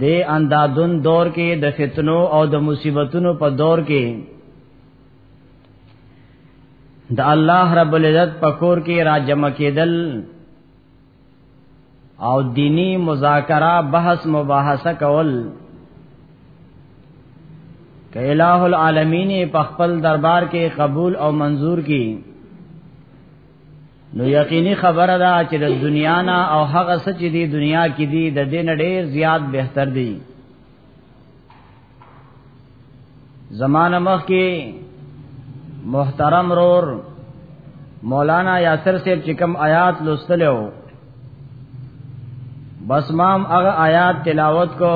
د اندادون دور کې د فتنو او د مصیبتونو په دور کې د الله رب العزت په کور کې را جمع کېدل او دینی مذاکره بحث مباحثه کول که الہ العالمین په خپل دربار کې قبول او منظور کړي نو یقیني خبره ده چې د دنیا نه او هغه څه چې دی دنیا کې دی د دین ډیر زیات بهتر دی زمانه مخ کې محترم رور مولانا یاسر صاحب چې کوم آیات لوستلو بس مام هغه آیات تلاوت کو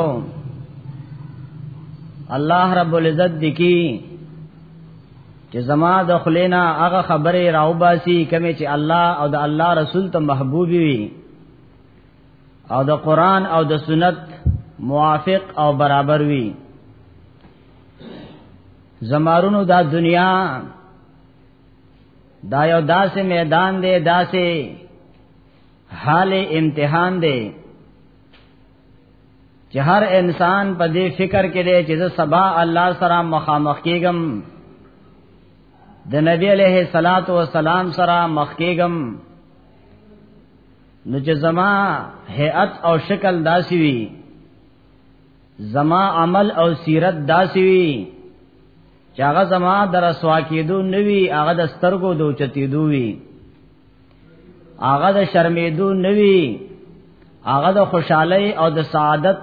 الله رب العزت دکی چې زما د خلینا هغه خبره راوباسي کمه چې الله او د الله رسول ته محبوب وي او د قران او د سنت موافق او برابر وي زمارونو دا دنیا دا یو داسې میدان دی داسې حال امتحان دی چې هر انسان په دې فکر کې دی چې سبا الله سره مخامخ کېږم د نبی عليه صلوات و سلام سره مخ کېږم نو چې زما هيئت او شکل داسي وي زما عمل او سیرت داسي وي چې هغه زما در رسوا کېدو نوي هغه د سترګو دوچتېدو وي هغه د شرمېدو نوي هغه د خوشحالي او د سعادت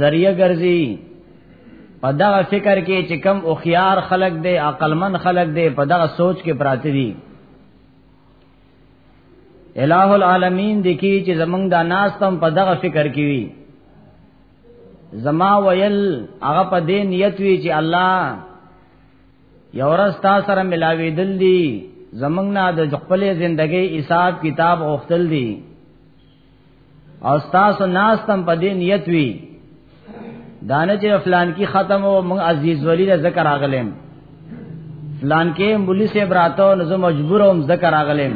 ذریعہ ګرځي په دغه فکر کې چې کم او خيار خلق دی عقلمن خلق دی په دغه سوچ کې پراته دي الہ العالمین دکی چې زمونږ دا ناس تم په دغه فکر کې وي زما ویل هغه په دې نیت وی چې الله یو ورځ تا سره ملاوي دل دي زمنګ نه د خپل ژوندۍ حساب کتاب اوختل دي او تاسو ناس تم په دې نیت وی دانه چې فلان کی ختم او موږ عزیز ولی له ذکر اغلم فلان کې مولوی سے براتو نو زه مجبور هم ذکر اغلم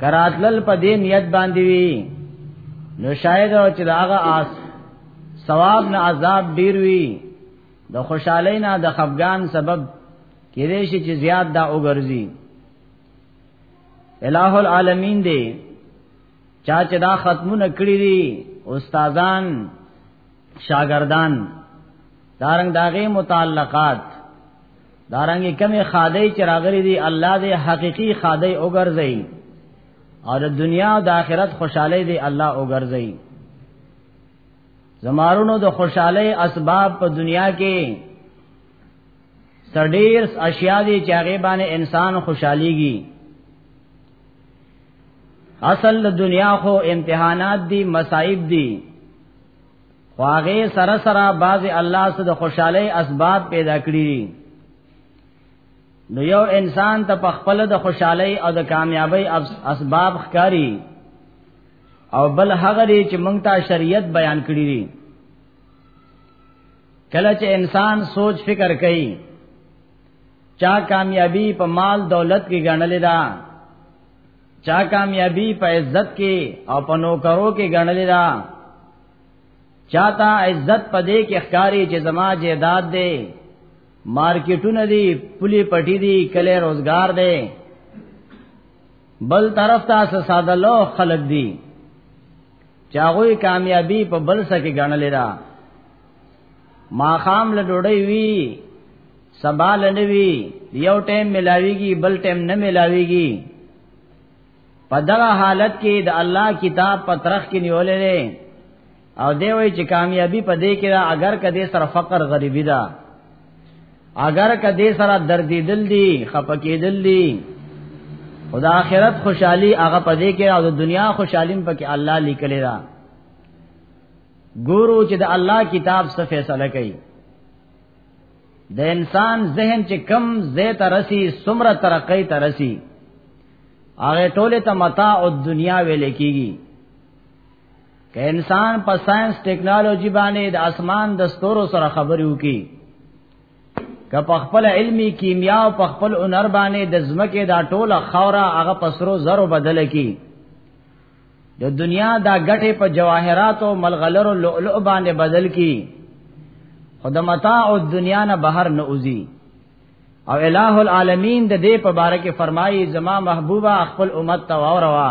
کراتل په دې نیت باندې وی نو شاید او چې داغه آس ثواب نه عذاب ډیر وی د خوشحالۍ نه د خفګان سبب کېدې شي چې زیات دا وګرځي الہ العالمین دی چا چې دا ختمونه کړی دي استادان شاگردان دارنګ داغه متعلقات دارنګ کمی خادای چې راغلي دي الله دې حقيقي خادای وګرځي او د دنیا او د آخرت خوشاله دي الله وګرځي زمارونو د خوشحالي اسباب په دنیا کې سړیر اشیاء دي چې هغه باندې انسان خوشحاليږي اصل د دنیا خو امتحانات دي مصائب دي خواغه سره سره باز الله سره د خوشحالي اسباب پیدا کړی نو یو انسان ته په خپل د خوشحالي او د کامیابی اسباب ښکاری او بل هغه دی چې مونږ ته شریعت بیان کړی دی کله چې انسان سوچ فکر کوي چا کامیابی په مال دولت کې ګڼلې ده چا کامیابی په عزت کې او په نوکرو کې ګڼلې ده چاته عزت پدې کې ښکاری چې زما جیداد دی مارکیټونه دي پولی پټی دي کله روزگار دی بل طرف ته ساده لو خلق دي چاغوی کامیابی په بل سکه غنلې را ما خام له ډوډۍ وی سبا لنوي یو ټیم ملاويږي بل ټیم نه ملاويږي په دغه حالت کې د الله کتاب په ترخ کې نیولې او دی وای چې کامیابی په دې کې دا اگر کدی سره فقر غریبی دا اگر کدی سره درد دل دی خپکی دل دی خدا آخرت خوشحالی هغه په دې کې او د دنیا خوشحالیم په کې الله لیکلی دا ګورو چې د الله کتاب څه فیصله کوي د انسان ذهن چې کم زه ترسي سمره ترقې ترسي هغه ټوله ته متاع او دنیا ویل کیږي که انسان په ساينس ټیکنالوژي باندې د اسمان د ستورو سره خبرې وکړي که په خپل علمي کیمیا او په خپل هنر باندې د زمکه دا ټوله خوره هغه پسرو زرو بدل کی د دنیا دا غټه په جواهرات او ملغلرو لؤلؤ باندې بدل کی خدمتا او دنیا نه بهر نه اوزی او الہ العالمین د دې په باره کې فرمایي زما محبوبا خپل امت ته واوروا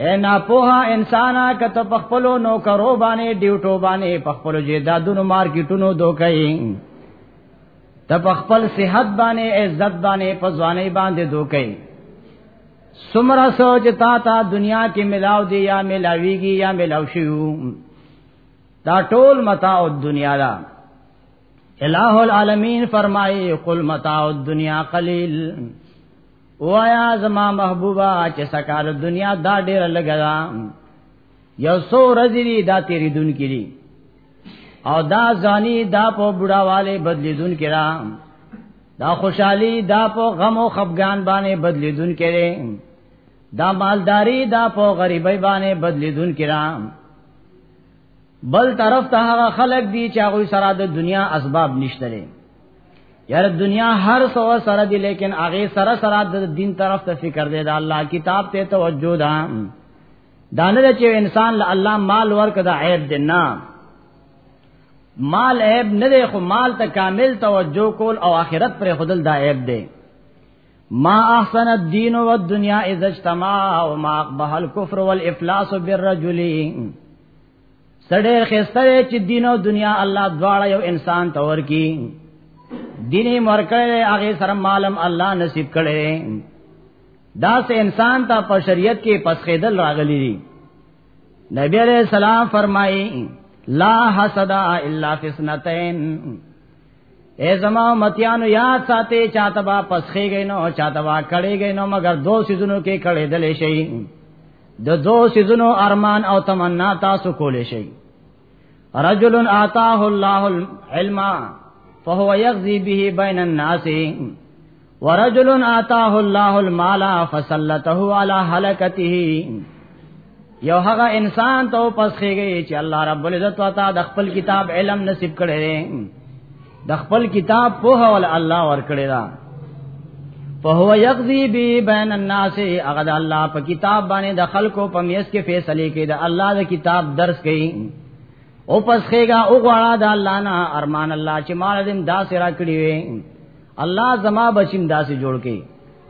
اے نا پوها انسانا کت پخپلو نو کرو باندې ډیوټو باندې پخپلو جیدادونو مارکیټونو دوکای ته پخپل صحت باندې عزت باندې پزوانې باندې دوکای سمرا سوچ تا تا دنیا کې ملاو دی یا ملاویږي یا ملاو شیو دا ټول متاع الدنیا دا الہ العالمین فرمایي قل متاع الدنیا قلیل وایا زما محبوبا چې سکار دنیا دا ډیر لګا یو سو رزلی دا تیری دن کړي او دا ځاني دا په بډاواله بدلیدون کړه دا خوشحالی دا په غم او خفګان باندې بدلیدون کړي دا مالداری دا په غریبۍ باندې بدلیدون کړه بل طرف ته هغه خلک دي چې هغه سره د دنیا اسباب نشته لري یاره دنیا هر څو سره دي لیکن هغه سره سره د دین طرف ته فکر دی دا الله کتاب ته توجه ده دانه چې انسان له الله مال ورک دا عیب دی نه مال عیب نه دی خو مال ته کامل توجه کول او آخرت پر خودل دا عیب دی ما احسن الدين والدنيا اذا اجتمع وما اقبح الكفر والافلاس بالرجل سړی خسته چې دین او دنیا الله دواړه یو انسان تور کی دیني مرکړې هغه سره مالم الله نصیب کړي دا سه انسان ته په شریعت کې پسخېدل راغلي دي نبی علیہ السلام فرمایي لا حسد الا فی سنتین اے زما متیانو یاد ساتي چاته با پسخې گئی نو چاته با کړي گئی نو مگر دو سيزونو کې کړي دلې شي د دو سيزونو ارمان او تمنا تاسو کولې شي رجل آتاه الله العلم فهو يغزي به بين الناس ورجل آتاه الله المال فسلته على هلكته یو هغه انسان ته پس کېږي چې الله رب العزت وتا د خپل کتاب علم نصیب کړي دي د خپل کتاب په هول الله ور کړی دا په هو یقضی بی بین الناس هغه د الله په کتاب باندې د خلکو په میس کې فیصله کوي د الله د کتاب درس کوي او پس کېږي او غواړه د الله نه ارمان الله چې مال دې داسې را کړی وي الله زما بچیم داسې جوړ کې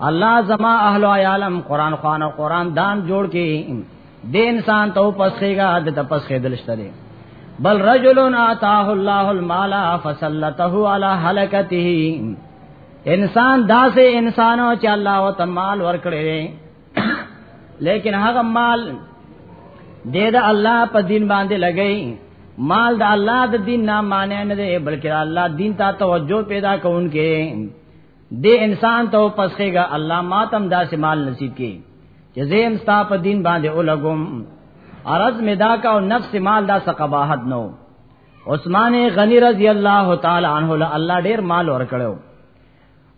الله زما اهل عالم قران خوان او قران دان جوړ کې د انسان ته پسخېګا د تپسخې دلشته دی بل رجل آتاه الله المال فسلته على هلكته انسان داسې انسانو چې الله وتعالى ورکړي لیکن هغه مال د د الله په دین باندې لګی مال د الله د دین نه معنی نه دی بلکې الله دین ته توجه پیدا کوونکې د انسان ته پسخېګا الله ماتم داسې مال نصیب کړي چې زم ستا په دین باندې ولګم ارز مدا کا او نفس مال دا سقباحت نو عثمان غنی رضی الله تعالی عنہ له الله ډیر مال ورکړو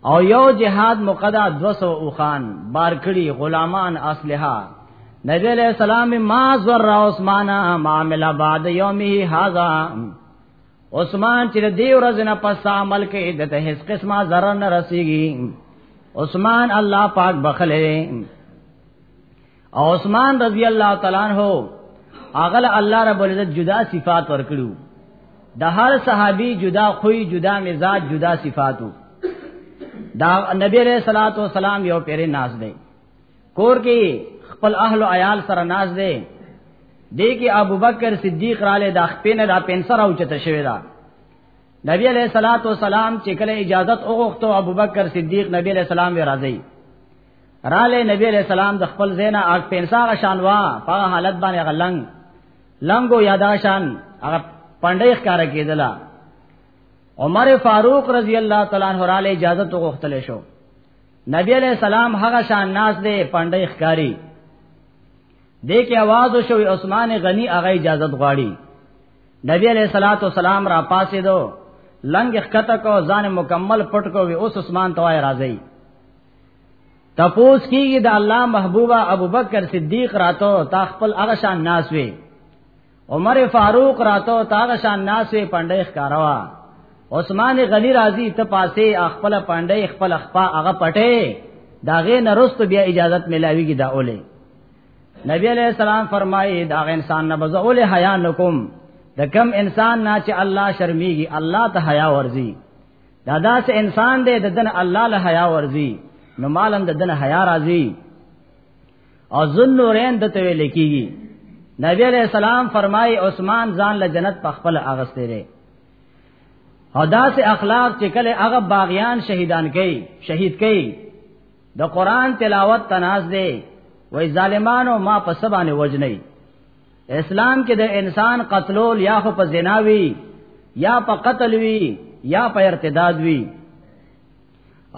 او یو جهاد مقدا 200 اوخان بار کړي غلامان اسلحه نبی علیہ السلام ما زور عثمان ما مل بعد یومه هاذا عثمان چې دی ورځ نه پس عمل کې دته هیڅ قسمه zarar نه رسیږي عثمان الله پاک بخله او عثمان رضی الله تعالی عنہ اغل الله رب العزت جدا صفات ورکړو د هر صحابي جدا خوې جدا مزاج جدا صفاتو دا نبی علیہ الصلوۃ والسلام یو پیرې ناز دی کور کې خپل اهل او عیال سره ناز دی دی کې ابوبکر صدیق را له د خپل نه دا پنسر او چته شوی دا نبی علیہ الصلوۃ والسلام چې کله اجازت وغوښتو ابوبکر صدیق نبی علیہ السلام وی راځي رااله نبی علیہ السلام د خپل زینا اګ پینساغه شان وا په حالت باندې غلنګ لنګو یادا شان هغه پندې ښکارا کېدلا عمر فاروق رضی الله تعالی عنہ را له اجازه تو غوښتل شو نبی علیہ السلام هغه شان ناس دے پندې ښکاری دې کې आवाज شو عثمان غنی هغه اجازه غواړي نبی علیہ الصلات والسلام را پاسې دو لنګ ښکته کو ځان مکمل پټ کو وی اوس عثمان توای راځي تپوس کیږي د الله محبوبا ابوبکر صدیق راتو تا خپل هغه شان ناس وی عمر فاروق راتو تا هغه شان ناس وی پندای ښکاروا عثمان غنی رازی ته پاسه خپل پندای خپل خپا هغه پټه داغه نرست بیا اجازت ملاویږي دا اوله نبی علیہ السلام فرمایي دا انسان نه بزول حیا نکوم د کم انسان نه چې الله شرمېږي الله ته حیا ورزي دا داس انسان دی د دن الله له حیا ورزي نو مالم د دن حیا راځي او ذنورین د ته ویل کیږي نبی علیہ السلام فرمای عثمان ځان له جنت په خپل اغستې لري او داس اخلاق چې کله هغه باغیان شهیدان کوي شهید کوي د قران تلاوت تناز دی وای ظالمانو ما په سبانه وجنی اسلام کې د انسان قتلول یا خو په زنا وی یا په قتل وی یا په ارتداد وی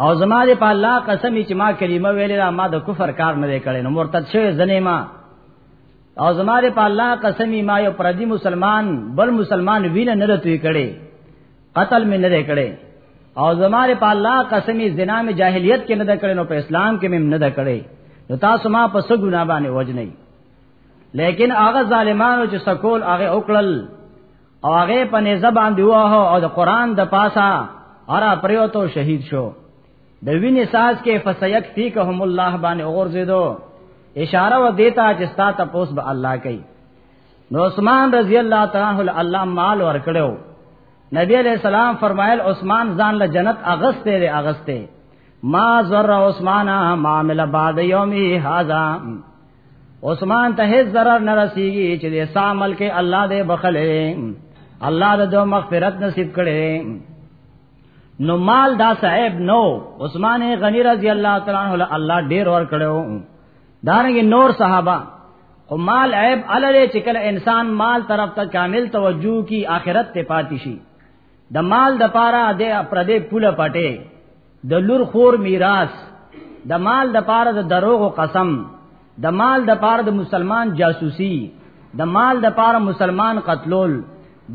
او زما دې په الله قسم چې ما کلمه ویلې دا ما د کفر کار نه کړی نو مرتد شوی زنه ما او زما دې په الله قسم ما یو پردي مسلمان بل مسلمان وینه نه رتوي کړي قتل مې نه کړي او زما دې په الله قسم زنا مې جاهلیت کې نه کړي نو په اسلام کې مې نه کړي نو تاسو ما په سګو نه باندې وجنئ لیکن هغه ظالمانو چې سکول هغه اوکړل او هغه په نيزه باندې واه او د قران د پاسا ارا پریوتو شهید شو د وینې ساز کې فسیک فیکهم الله باندې اورزیدو اشاره و دیتا چې ستا تپوس به الله کوي نو عثمان رضی الله تعالی الله مال ور کړو نبی علیہ السلام فرمایل عثمان ځان له جنت اغسته لري اغسته ما زر عثمان ما عمل بعد یومی هذا عثمان ته هیڅ ضرر نه رسیږي چې د سامل کې الله دې بخلې الله دې دو مغفرت نصیب کړي نو مال دا صاحب نو عثمان غنی رضی الله تعالی عنہ الله ډیر ور کړو دارنګ نور صحابه او مال عیب علل چې کله انسان مال طرف ته کامل توجه کی آخرت ته پاتې شي د مال د پاره د پردې پوله پټه د لور خور میراث د مال د پاره د دروغ قسم د مال د پاره د مسلمان جاسوسي د مال د پاره مسلمان قتلول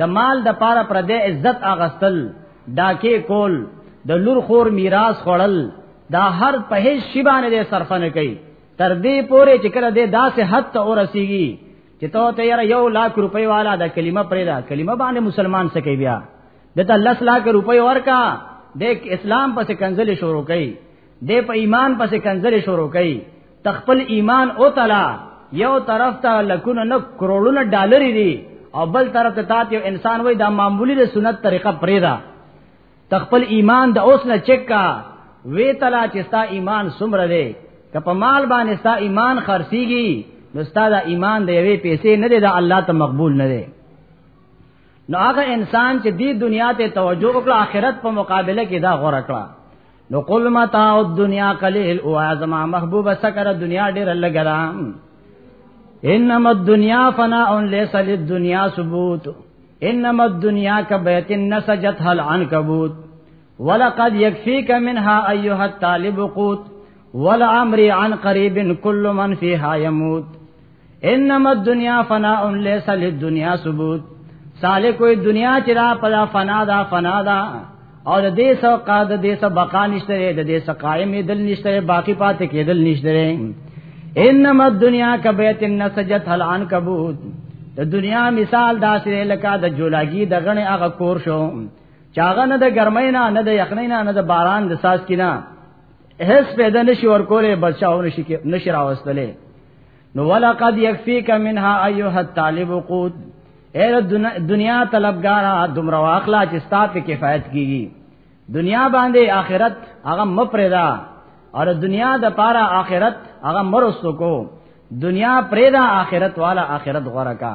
د مال د پاره پر د عزت اغستل ډاکې کول د لور خور میراث خړل دا هر په هیڅ شی باندې صرف نه کوي تر دې پورې چې کله دې داسې حد ته ورسیږي چې ته ته یو لاک روپۍ والا د کلمه پرې دا کلمه باندې مسلمان سکی بیا دته الله سلا کې روپۍ ورکا د اسلام پسې کنځلې شروع کړي د په ایمان پسې کنځلې شروع کړي تخپل ایمان او تعالی یو طرف ته لکونه نه کروڑونه ډالر دي او بل طرف ته تات یو انسان وای دا معمولی د سنت طریقه پرې ده تخپل ایمان د اوس نه چک کا وی تعالی چې ستا ایمان سمره دی که په مال باندې ستا ایمان خرسيږي نو ستا د ایمان د یوې پیسې نه دی دا الله ته مقبول نه دی نو هغه انسان چې دی دنیا ته توجه وکړه آخرت په مقابله کې دا غوړه کړه نو قل متاع الدنیا قلیل او ازما محبوب سکر دنیا ډیر لګرام انما الدنیا فناء ليس للدنیا ثبوت انما الدنیا کبیت نسجت هل عنکبوت ولقد يكفيك منها ايها الطالب قوت والعمر عن قريب كل من فيها يموت انما الدنيا فناء ليس للدنيا ثبوت سالک کوئی دنیا چې را پدا فنا دا فنا دا او د دې سو قاد د دې سو بقا نشته د دې سو قائم دل نشته باقی پاتې کېدل نشته انما الدنيا كبيت نسجت هل عن كبوت د دنیا مثال داسې لکه د جولاګي د غنې هغه کور شو چاغه نه د ګرمۍ نه نه د یخنۍ نه نه د باران د ساز کینا هیڅ پیدا نشي ورکولې بچاو نشي کې نشي راوستلې نو ولقد یکفیک منها ایها الطالب قوت اے دنیا طلبګارا دمر واخلا چې ستاسو کفایت کیږي دنیا باندې آخرت هغه مپردا اور دنیا د پاره آخرت هغه مرستو کو دنیا پرېدا آخرت والا آخرت غره کا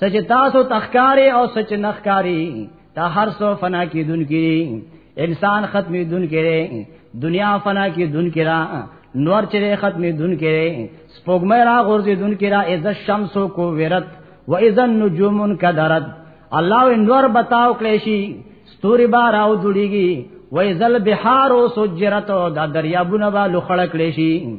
سچ تاسو تخکاری او سچ نخکاری تا هر سو فنا کی دن کی انسان ختمی دن کی دنیا فنا کی دن کی را نور چرے ختمی دن کی سپوږمۍ را غورځي دن کی را از الشمس کو ورت و از النجوم کدرت الله انور بتاو کلیشی ستوري بار او جوړیږي وای زل بحار او سجرت دا دریابونه به لخړ کړي شي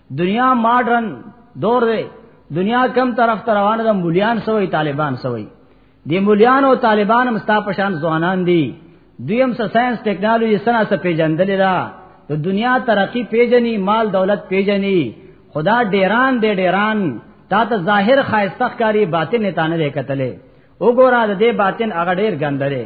دنیا ماډرن دور دی دنیا کم طرف ته روان ده مولیان سوی طالبان سوی دی مولیان او طالبان هم ستا پشان ځوانان دي دویم سره ساينس ټیکنالوژي سنا سره پیژندل دا د دنیا ترقی پیژني مال دولت پیژني خدا ډیران دې ډیران تا ته ظاهر خایستخ کاری باطن نه تانه دې کتلې وګوره د دې باطن هغه ډیر ګندره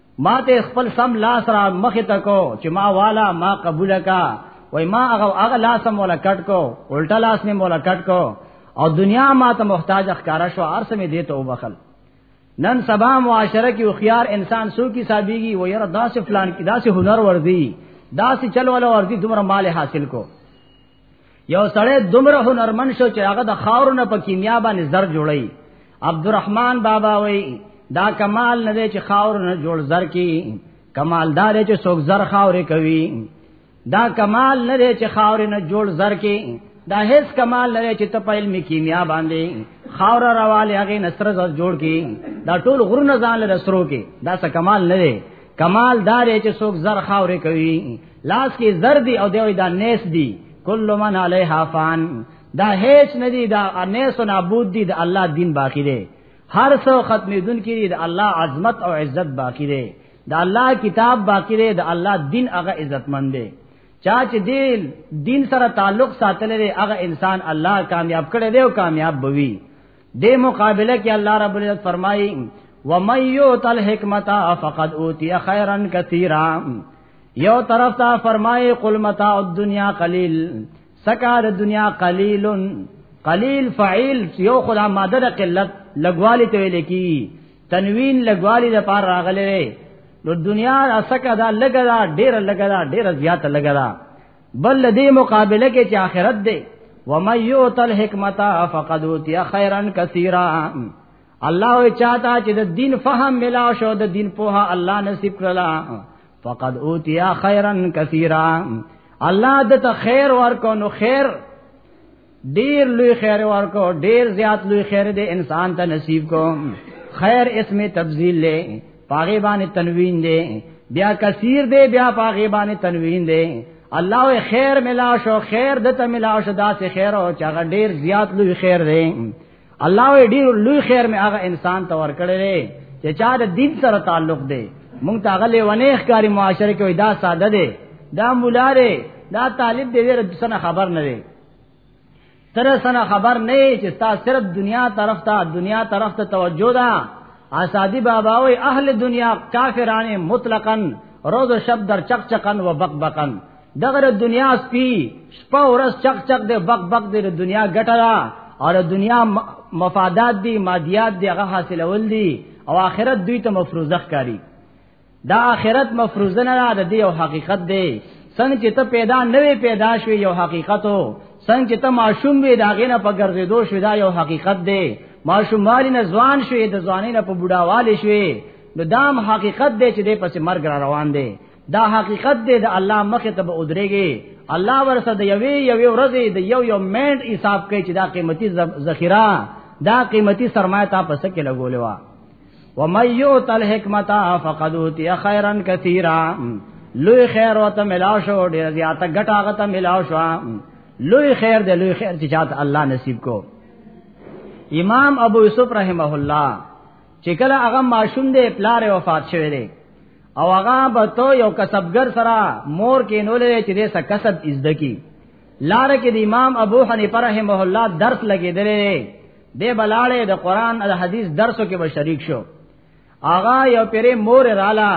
ما ته خپل سم لاس را مخ ته کو چې ما والا ما قبول کا وای ما هغه هغه لاس مولا کټ کو الټا لاس می مولا کټ کو او دنیا ما ته محتاج ښکارا شو ارسه می دیته وبخل نن سبا معاشره کې خيار انسان سو کی صاحبېږي و یره داسې فلان کې داسې هنر وردی داسې چلول وردی دومره مال حاصل کو یو سړی دومره هنرمن شو چې هغه د خاور نه په کیمیا باندې زر جوړی عبدالرحمن بابا وای دا کمال نه دی چې خاور نه جوړ زر کی کمال دا دی چې څوک زر خاور کوي دا کمال نه دی چې خاور نه جوړ زر کی دا هیڅ کمال نه دی چې ته په علم کیمیا باندې خاور راواله هغه نصر زر جوړ کی دا ټول غرونه ځان له سرو کی دا څه کمال نه دی کمال دار چې څوک زر خاورې کوي لاس کې زر دی او دوی دا نیس دی کل من علیها فان دا هیڅ ندی دا انیس و نابود دی دا الله دین باقی دی هر څو ختمې دن کې دی دا الله عظمت او عزت باقی دی دا الله کتاب باقی دی دا الله دین هغه عزتمند دی چا چې دین دین سره تعلق ساتل لري هغه انسان الله کامیاب کړي دی او کامیاب بوي دې مقابله کې الله رب العزت فرمایي ومن یوت الحکمت فقد اوتی خیرا کثیرا یو طرف ته فرمایي قل متاع الدنیا قلیل سکا د دنیا قلیل قلیل فعیل یو خدا ماده د قلت لګوالی ته ویل کی تنوین لګوالی د پار راغله نو دنیا اسکه دا لګا دا ډیر لګا دا ډیر زیات لګا دا بل دې مقابله کې چې آخرت دی و مې یو تل حکمت فقد اوتی خیرا کثیرا الله یې چاته چې د دین فهم ملا شو د دین په الله نصیب کړلا فقد اوتی خیرا کثیرا الله د ته خیر ورکو نو خیر ډیر لوی خیر ورکو ډیر زیات لوی خیر دې انسان ته نصیب کو خیر اسم تبذیل لے پاغه باندې تنوین دے بیا کثیر دے بیا پاغه باندې تنوین دے الله خیر ملا شو خیر دته ملا شو داسې خیر او چا ډیر زیات لوی خیر دې الله وی ډیر لوی خیر می هغه انسان ته ورکړی دی چې چا د دین سره تعلق دی مونږ ته هغه لیونه ښکاری معاشره کې دا ساده دی دا مولاره دا طالب دی ور سره خبر نه دی تر سره خبر نه چې تا صرف دنیا طرف ته دنیا طرف ته توجه ده آسادی بابا وی اهل دنیا کافرانه مطلقاً روز و شب در چقچقن و بقبقن دغه دنیا سپی شپه ورځ چق چق دې بق بق دې دنیا ګټه دا او دنیا مفادات دي مادیات دي هغه حاصلول دي او آخرت دوی ته مفروضه ښکاری دا آخرت مفروضه نه ده د یو حقیقت دی څنګه چې ته پیدا نوې پیدا شوې یو حقیقت او څنګه چې ته معشوم وې دا غینه په ګرځېدو شوې دا یو حقیقت دی معشوم والی نه ځوان شوې د ځوانۍ نه په بوډاواله شوې نو دام حقیقت دی چې د پس مرګ را روان دی دا حقیقت دی د الله مخه ته به ودرېږي الله ورسره د یوې یوې ورځې د یو یو منټ حساب کوي چې دا قیمتي ذخیره دا قیمتي سرمایه تا پس کې لګولې وا و مَن یُؤْتَ الْحِکْمَةَ فَقَدْ أُوتِیَ خَیْرًا کَثِیرًا لوی خیر وته ملاو شو ډیر زیاته ګټه هغه ته ملاو شو لوی خیر دی لوی خیر چې چاته الله نصیب کو امام ابو یوسف رحمه الله چې کله هغه ماشوم دی پلار وفات شوی دی او هغه به تو یو کسبګر سره مور کې نولې چې دې څه کسب ازده کی لار کې د امام ابو حنیفه رحمه الله درس لګیدلې دې بلاړې د قران او حدیث درسو کې به شریک شو آغا یو پیره مور رالا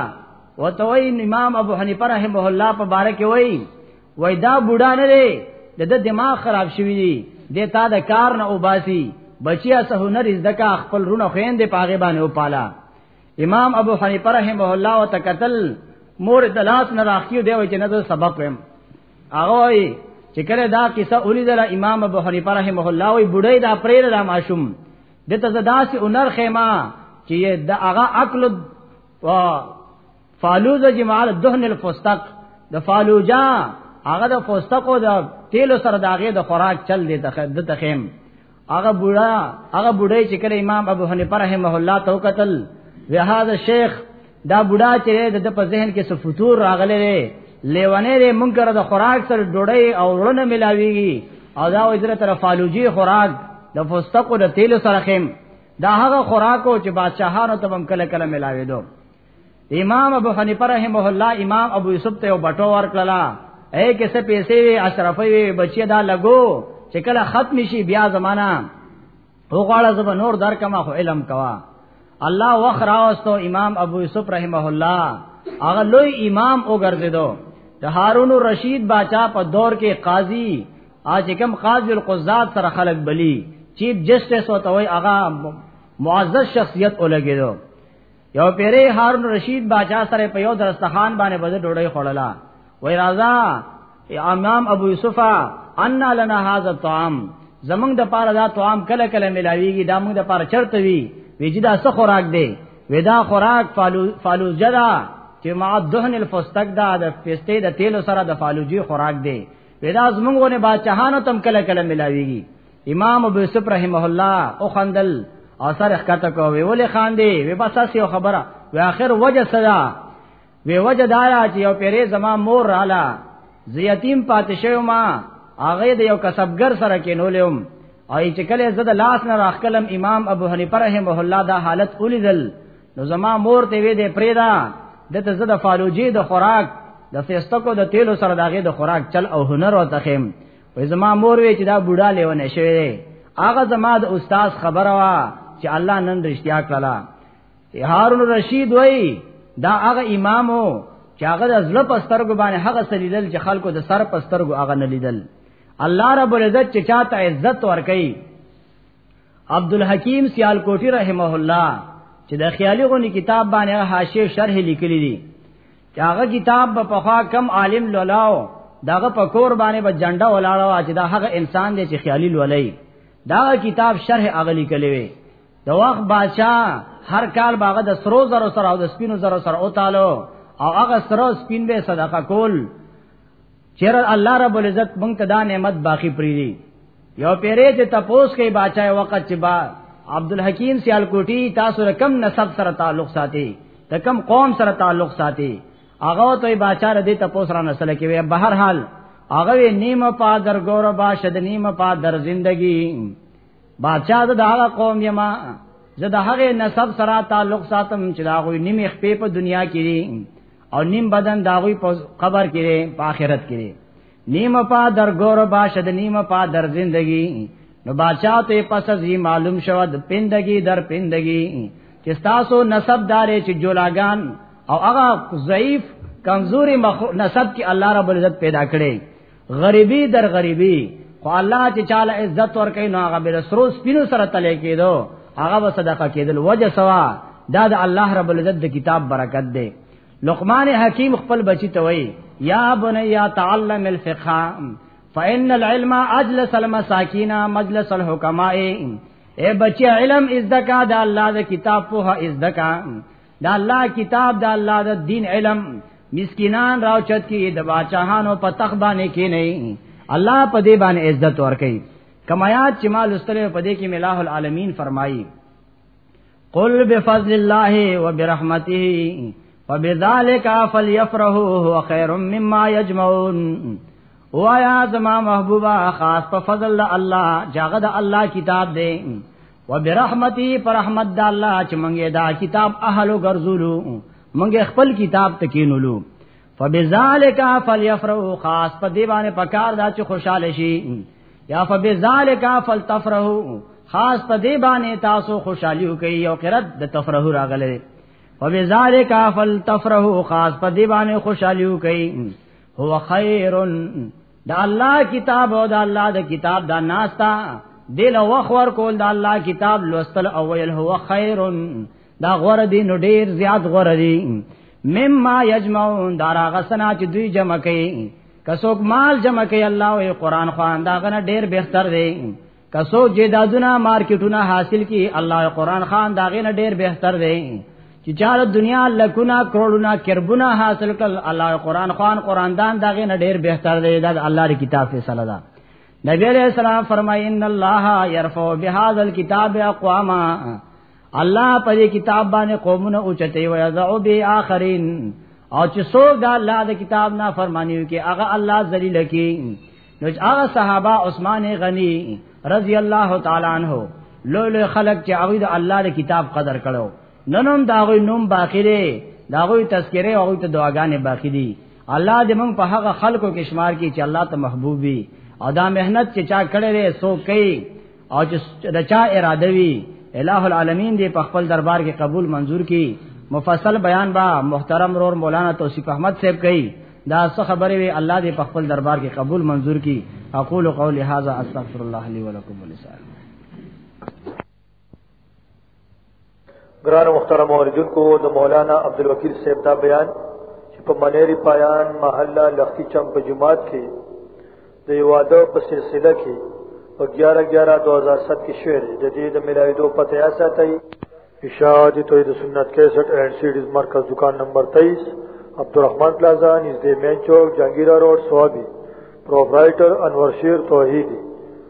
وتوی امام ابو حنیفه رحمه الله په باره کې وای وای دا بوډا نه دی د د دماغ خراب شوی دی د تا د کار نه وباسي بچیا سه هنر زده کا خپل رونه خويندې پاغه باندې او پالا امام ابو حنیفه رحمه الله او تکتل مور دلاس نه راخیو دی چې نه سبق ویم هغه چې کله دا قصه اولیدله امام ابو حنیفه رحمه الله وی بډای دا پریر را معشوم دته زداس اونر خیمه چې دا هغه عقل فالوزه جمال دهن الفستق د فالوجا هغه د فستق او د تیلو سره د هغه د خوراک چل دی د تخیم هغه بوډا هغه بوډای چې کله امام ابو حنیفه رحمه الله تو قتل وهذا شیخ دا بوډا چې د په ذهن کې څه فطور راغلی دی لیوانه دی منکر د خوراک سره ډوډۍ او ورونه ملاویږي او دا وجره تر فالوجی خوراک د فستق او د تیلو سره خیم دا هغه خوراکو چې بادشاہانو ته هم کله کله ملاوي دو امام ابو حنیفه رحمه الله امام ابو یوسف ته بټو ورکړلا اے کیسه پیسې وی اشرفې وی بچی دا لګو چې کله ختم شي بیا زمانہ وګړه زب نور در کما خو علم کوا الله وخ راوستو امام ابو یوسف رحمه الله هغه لوی امام وګرځیدو د هارون الرشید باچا په دور کې قاضي اج کوم قاضي القضات سره خلق بلی چیف جسټس وته وای هغه معزز شخصیت ولګیدو یو پیری هارون رشید باچا سره په یو درستخان باندې بده ډوډۍ خوړلا وای رازا امام ابو یوسف ان لنا هاذا الطعام زمنګ د پاره دا طعام کله کله ملاویږي دا موږ د پاره چرته وی ویجدا څه خوراک دی ودا خوراک فالوجه دا چې ما دهن الفستق دا د پسته د تیلو سره د فالوجي خوراک دی ودا زمونږونه بادشاہانو تم کله کله ملاویږي امام ابو یوسف رحمه الله او خندل او سر اخکته کو وی ولې خاندې وی بس اسی خبره وی اخر وجه صدا وی وجه دارا چې یو پیری زما مور رااله زیتیم پاتې شوی ما هغه د یو کسبګر سره کې نولم او چې کله زده لاس نه راخلم امام ابو حنیفه رحمه الله دا حالت اولیدل نو زما مور ته وی دې پریدا دته زده فالوجی د خوراک د فیستکو د تیلو سره داغه د خوراک چل او هنر او تخیم وې زما مور وی چې دا بوډا لیونه شوی دی هغه زما د استاد خبره وا چې الله نن رښتیا کړلا هارون رشید وای دا هغه امامو چې هغه د زړه په سترګو باندې هغه سلیدل چې خلکو د سر په سترګو هغه نه لیدل الله رب العزت چې چاته عزت ورکړي عبد الحکیم سیالکوټی رحمه الله چې د خیالي غونی کتاب باندې حاشیه شرح لیکلی دی چې هغه کتاب په پخوا کم عالم لولاو داغه په کور باندې به جنډه ولاړه چې دا هغه انسان دی چې خیالي لولای دا کتاب شرح هغه لیکلی وی د وخت بادشاہ هر کال باغه د سرو زرو سره او د سپینو زرو سره او تعالی او هغه سرو سپین به صدقه کول چیرې الله رب العزت مونږ ته دا نعمت باقی پری دی یو پیری چې تپوس کوي بچا وخت چې با عبد الحکیم سیالکوټی تاسو رقم نسب سره تعلق ساتي ته کم قوم سره تعلق ساتي هغه ته بچا ردی تپوس را نسل کې وي بهر حال هغه نیم پا در ګور با شد نیم پا در زندگی بادشاہ د هغه قوم یما زه د هغه نسب سره تعلق ساتم چې دا غوي نیمه خپې په دنیا کې او نیم بدن داوی په قبر کې دی په آخرت کې دی نیم پا در ګور باشد نیم پا در زندگی نو بادشاہ ته پس زی معلوم شو د پندگی در پندگی چې تاسو نسب دارې چې جولاګان او هغه ضعیف کمزوري نسب کې الله رب العزت پیدا کړي غریبی در غریبی خو الله چې چاله عزت ور کوي نو هغه به سرو سپینو سره تلې کېدو هغه به صدقه کېدل وجه سوا دا د الله رب العزت د کتاب برکت دی لقمان حکیم خپل بچی ته وای یا بنیا تعلم الفقه فإن العلم اجلس المساکین مجلس الحکماء اے بچی علم از دکا دا اللہ دا کتاب پوها از دکا دا الله کتاب دا الله دا دین علم مسکینان راوچت کی د باچاهانو په تخ باندې کې نه الله په دې باندې عزت ورکړي کمایات چې مال استره په دې کې ملاه العالمین فرمایي قل بفضل الله وبرحمته وبذالک فلیفرحوا هو خیر مما یجمعون وایا زما محبوبا خاص په فضل الله جاغه د الله کتاب دی وبرحمتی پر رحمت د الله چې مونږه دا کتاب اهلو ګرځولو مونږه خپل کتاب تکینولو فبذالک فلیفرحوا خاص په دی باندې پکار دا چې خوشاله شي یا فبذالک فلتفرحوا خاص په دی باندې تاسو خوشحالي وکي او قرت د تفرح راغله وبذالک فلتفرحوا خاص په دی باندې خوشحالي وکي هو خیرن دا الله کتاب او دا الله د کتاب دا ناستا دل وخور کول دا الله کتاب لوستل او ویل هو خیر دا غور دی نو ډیر زیات غور دی مما یجمعون دا را غسنا چې دوی جمع کړي کڅوک مال جمع کړي الله او قران خوان دا غنه ډیر بهتر دی کسو جیدادونه مارکیټونه حاصل کی الله قرآن خان داغه نه ډیر بهتر دی چې چار دنیا لکونه کروڑونه کربونه حاصل کړ الله قرآن خان قرآن دان داغه نه ډیر بهتر دی دا الله دی کتاب فیصله ده نبی علیہ السلام فرمای ان الله يرفع بهذا الكتاب اقواما الله په دې کتاب باندې قومونه اوچته وي ذو به اخرین او چې څوک دا الله د کتاب نه فرمانیو کې هغه الله ذلیل کی نو هغه صحابه عثمان غنی رضی الله تعالی عنہ لوی لوی خلق چې هغه د الله د کتاب قدر کړو ننوم داغوی نوم باقی دی داغوی تذکره او ته دعاګانې باقی دي الله دې موږ په هغه خلکو کې شمار کړي چې الله ته محبوبي او دا مهنت چې چا کړې سو کوي او چې د چا اراده وي الہ العالمین دې په خپل دربار کې قبول منظور کړي مفصل بیان با محترم رور مولانا توصیف احمد صاحب کوي دا څه خبره وي الله دې په خپل دربار کې قبول منظور کړي اقول قولی هذا استغفر الله لي ولكم ولسائر ګران محترم اوریدون کو د مولانا عبدالوکیل صاحب دا بیان چې په منېری پایان محله لختی چم په جماعت کې د یواده په سلسله کې په 11 11 2007 کې شعر د دې د ملاویدو پته یا ساتي اشاعت توحید سنت 61 اینڈ سیډز مرکز دکان نمبر 23 عبدالرحمن پلازا نږدې مین چوک جهانگیرا روډ سوابي پرپرایټر انور شیر توحیدی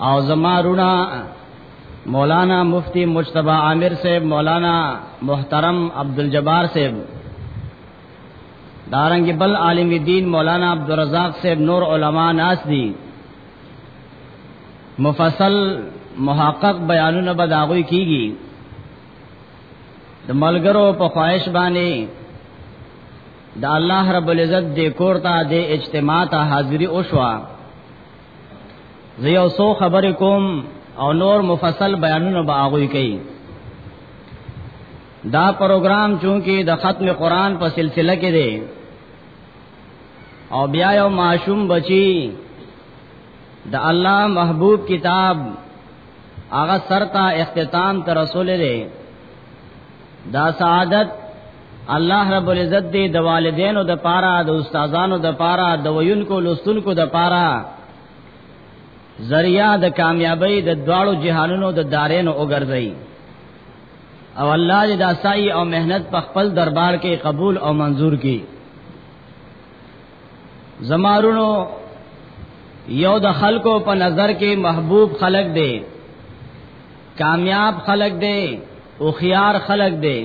او زما رونا مولانا مفتی مجتبی عامر صاحب مولانا محترم عبدالجبار صاحب دارنګ بل عالم دین مولانا عبدالرزاق صاحب نور علما ناس دي مفصل محقق بیانونه به داغوي کیږي د ملګرو په خواهش باندې دا الله رب العزت دې کور ته دې اجتماع ته حاضری وشوا زه یو سو خبرې کوم او نور مفصل بیانونه به هغه کوي دا پروګرام چونکی د ختم قران په سلسله کې دی او بیا یو معشوم بچی د الله محبوب کتاب هغه سرتا اختتام ته رسول دی دا سعادت الله رب العزت دې د والدینو د پاره د استادانو د پاره د ویونکو لستونکو د پاره ذریعہ د کامیابی د دواړو جهانونو د دارینو وګرځي او الله دې دا سعی او مهنت په خپل دربار کې قبول او منظور کړي زمارونو یو د خلکو په نظر کې محبوب خلق دی کامیاب خلق دی او خيار خلق دی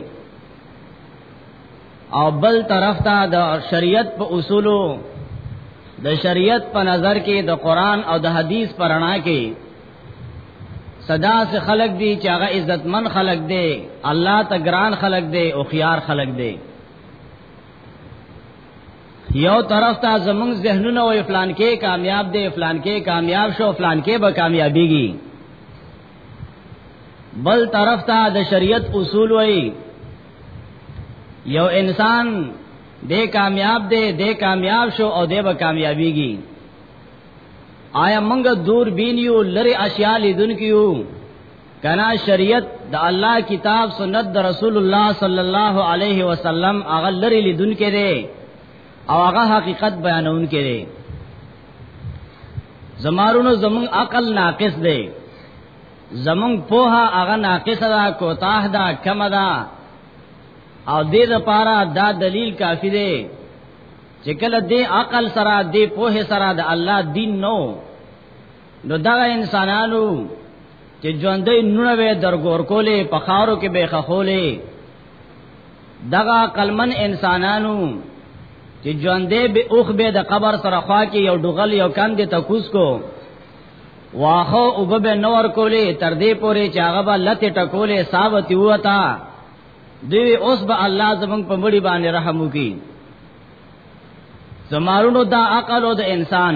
او بل طرف ته د شریعت په اصولو د شریعت په نظر کې د قران او د حدیث پر اړه کې صدا سے خلق دی چې هغه عزتمن خلق دی الله ته ګران خلق دی او خيار خلق دی یو طرف ته زمونږ ذهنونه وې فلان کې کامیاب دی فلان کې کامیاب شو فلان کې به کامیابیږي بل طرف ته د شریعت اصول وې یو انسان دې کامیاب دی دې کامیاب شو او دې به کامیابیږي آیا موږ دور بینیو لری اشیاء لیدونکو کنا شریعت د الله کتاب سنت د رسول الله صلی الله علیه وسلم هغه لري لیدون کې دی او هغه حقیقت بیانون کې دی زمارونو زمون عقل ناقص دی زمون پوه هغه ناقص ده کوتاه ده کم ده او دې لپاره دا دلیل کافی دی چې کله دې عقل سره دې پوه سره د الله دین نو نو دا انسانانو چې ژوندې نونه به درګور کولې په خارو کې به خخولې دغه کلمن انسانانو چې ژوندې به اوخ به د قبر سره خوا کې یو ډغل یو کاندې تکوس کو واخو او به نور کولې تر دې پورې چې هغه به لته ټکولې ساوتی وتا دوی اوس به الله زمونږ په مړي باندې رحم وکي زمارونو دا عقل او د انسان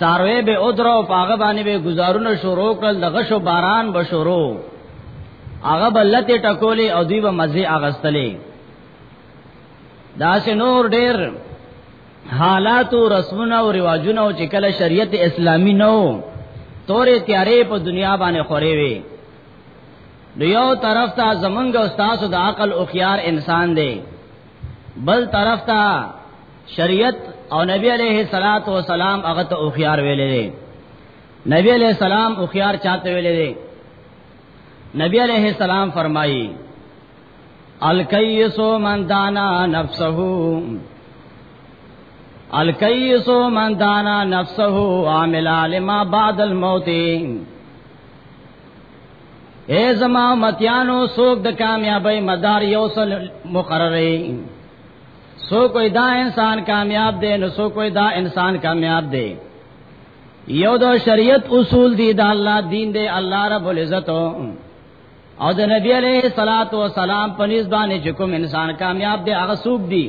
ساروی به اودرو پاغه باندې به گزارونه شروع کړل د غشو باران به شروع هغه بلته ټکولې او دوی به مزه اغستلې داسې نور ډېر حالات او رسمونه او رواجونه او چې کله شریعت اسلامی نو تورې تیارې په دنیا باندې خورې وي نو یو طرف ته زمونږ او تاسو د عقل او خيار انسان دی بل طرف ته شریعت او نبی علیہ الصلات والسلام هغه ته او خيار ویلې دي نبی علیہ السلام او خيار چاته ویلې دي نبی علیہ السلام فرمایي الکیسو من دانا نفسه الکیسو من دانا نفسه عامل لما بعد الموت اے زما متیانو سوک د کامیابی مدار یوصل مقرره سو کوئی دا انسان کامیاب دی نو سو کوئی دا انسان کامیاب دی یو د شریعت اصول دی دا الله دین دی الله رب العزت او د نبی علیہ الصلات والسلام په نسبت چې کوم انسان کامیاب دی هغه سوق دی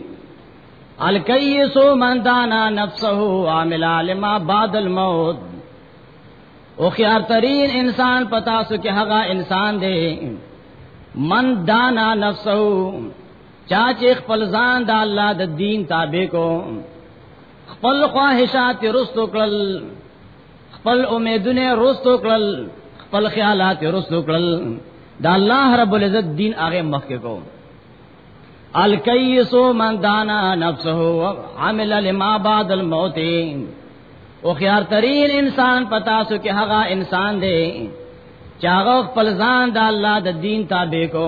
الکیسو من دانا نفسه عامل علما بعد الموت او خیار ترین انسان پتا سو کې هغه انسان دی من دانا نفسه چا چې خپل ځان د الله د دین تابع کو خپل خواهشات رستو کړل خپل امیدونه رستو کړل خپل خیالات رستو کړل د الله رب العزت دین هغه مخکې کو الکیسو من دانا نفسه عمل لما بعد الموت او خيار ترين انسان پتا سو کې هغه انسان دی چاغه خپل ځان د الله د دین تابع کو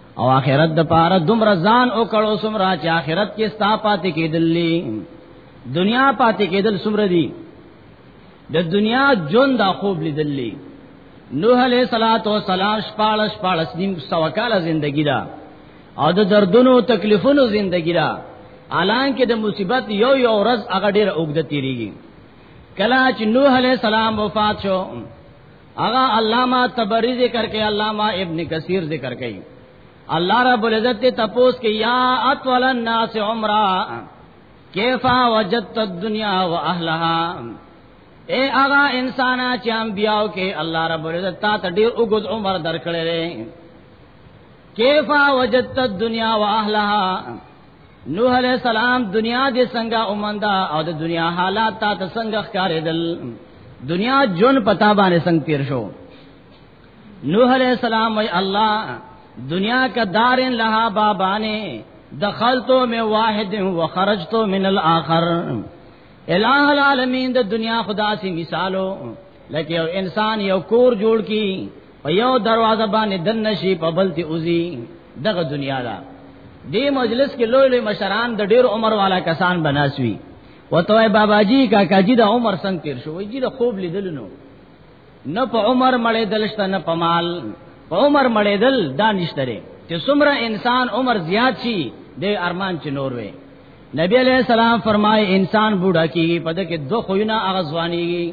او آخرت د پاره دومره ځان او کړو سمرا چې آخرت کې ستا پاتې کېدلې دنیا پاتې کېدل سمره دي د دنیا جون دا خوب لیدلې نوح علیہ الصلات والسلام شپالش پالس نیم سوکاله زندگی دا او د دردونو تکلیفونو زندگی دا الان کې د مصیبت یو یو ورځ هغه ډیر اوګد تیریږي کله چې نوح علیہ السلام وفات شو اغا علامہ تبری ذکر کې علامہ ابن کثیر ذکر کوي الله رب العزت ته تپوس کې یا اطول الناس عمرا کیفا وجدت الدنیا واهلها اے اغا انسان چې انبیاو کې الله رب العزت تا ته ډیر وګد عمر درکړې کیفا وجدت الدنیا واهلها نوح علیہ السلام دنیا دې څنګه اومندا او د دنیا حالات تا ته څنګه ښکارېدل دنیا جون پتا باندې څنګه تیر شو نوح علیہ السلام وی الله دنیا کا دارن لها بابانے دخلتو میں واحد و خرجتو من الاخر الہ العالمین د دنیا خدا سی مثالو لکه یو انسان یو کور جوړ کی په یو دروازه باندې دن نشي په بل ته اوزي دغه دنیا دا دې مجلس کې لوی لوی مشران د ډیر عمر والا کسان بناسوي وته بابا جی کاکا جی د عمر څنګه تیر شو جی د خوب لیدل نو نه په عمر مړې دلشته نه په مال په عمر مړې دل دا نشتره چې څومره انسان عمر زیات شي د ارمان چې نور وي نبی علیہ السلام فرمای انسان بوډا کیږي په دې کې دوه خوینه اغزوانیږي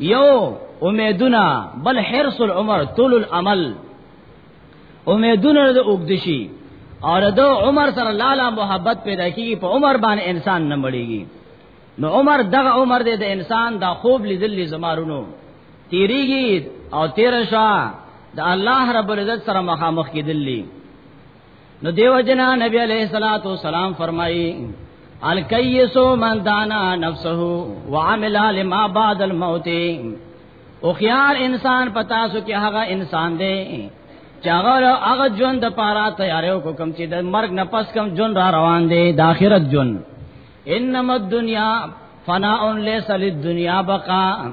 یو امیدونه بل حرس العمر طول العمل امیدونه د اوګدشي اور د عمر سره لاله محبت پیدا کیږي په عمر باندې انسان نه مړیږي نو عمر دغه عمر دی د انسان دا خوب لیدل زمارونو تیریږي او تیر شوا د الله رب العزت سره مخامخ کیدلی نو دیو جنا نبی علیہ الصلات والسلام فرمایي الکیسو من دانا نفسه وعمل لما بعد الموت او خيار انسان پتا سو کې هغه انسان دی چې هغه هغه ژوند د پاره تیارو کو کم چې د مرګ نه پس کم ژوند را روان دی د آخرت ژوند انما الدنيا فناء ليس للدنيا بقاء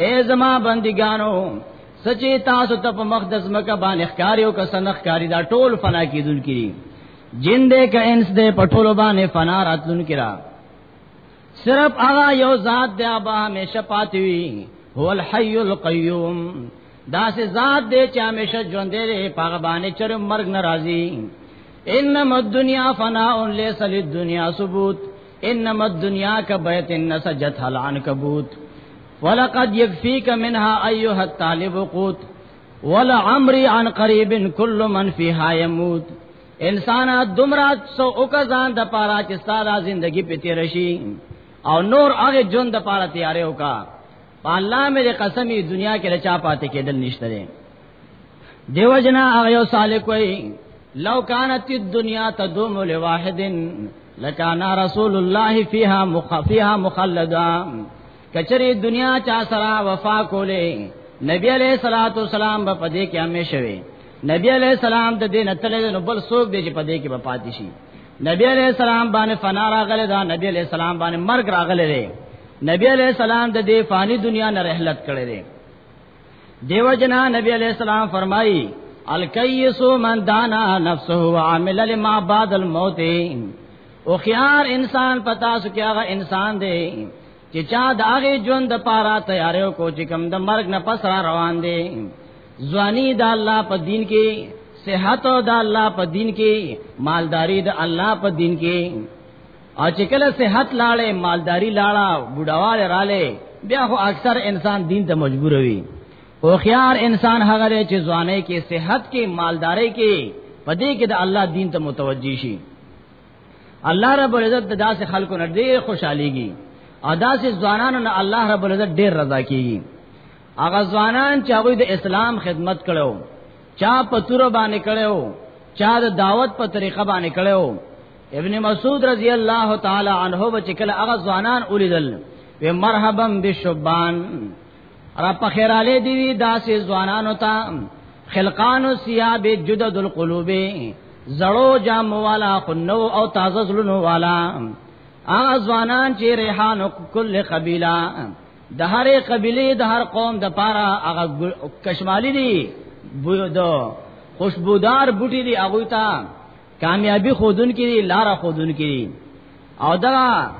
اے زما بندګانو سچې تاسو ته په مقدس مکه باندې ښکاریو کا سنخ کاری دا ټول فنا کیدل کی جن دې کا انس دې پټول باندې فنا راتلون کرا صرف هغه یو ذات دی هغه همیشه پاتوي هو الحي القيوم دا سه ذات دې چې همیشه ژوند دې پاغه باندې چر مرګ ناراضي انما الدنيا فناء ليس للدنيا ثبوت انما الدنيا كبيت نسجت العنكبوت ولقد يكفيك منها ايها الطالب قوت ولا عمري عن قريب كل من فيها يموت انسان دمرا سو او کا ځان د پاره چې سارا زندگی په تیر شي او نور هغه جون د پاره تیارې وکا الله مې قسمی دنیا کې رچا پاتې کېدل نشته دی دیو جنا هغه یو سالک وای لو کانت الدنیا تدوم لواحد لکان رسول الله فیها مخفیها مخلدا کچری دنیا چا سرا وفا کولې نبی علیہ الصلوۃ والسلام په پدې کې همیشه وي نبی علیہ السلام د دین تل نو بل سوق دی چې پدې کې په پاتې شي نبی علیہ السلام باندې فنا راغله دا نبی علیہ السلام باندې مرګ راغله نبی علیہ السلام د دې فانی دنیا نه رحلت کړی دی دیو جنا نبی علیہ السلام فرمایي الکیس من دانا نفسه وعمل لما بعد الموت او خيار انسان پتا سو کې هغه انسان دی چې چا د هغه ژوند د پاره تیارو کو چې کم د مرګ نه پس را روان دی ځواني د الله په دین کې صحت د الله په دین کې مالداری د الله په دین کې او چې کله صحت لاړې مالداری لاړه بډاواله رااله بیا خو اکثر انسان دین ته مجبور وي او خيار انسان هغه دی چې ځواني کې صحت کې مالداري کې پدې کې د الله دین ته متوجي شي الله رب العزت د داسې خلکو نه ډېر خوشاليږي او داسې ځوانانو نه الله رب العزت ډېر رضا کیږي هغه ځوانان چې هغه د اسلام خدمت کړو چا په تور باندې کړو چا د دعوت په طریقه باندې کړو ابن مسعود رضی الله تعالی عنہ بچکل هغه ځوانان اولیدل و مرحبا بالشبان را په خیراله دی وی داسې ځوانانو ته خلقان او سیاب جدد القلوب زړو جام والا خنو او تازه زلونو والا هغه ځوانان چې ریحان کل قبیله د هرې قبيله د هر قوم د پاره هغه کشمالي دي بودو خوشبودار بوټي دي هغه ته کامیابی خودن کې لار خودن کې او دا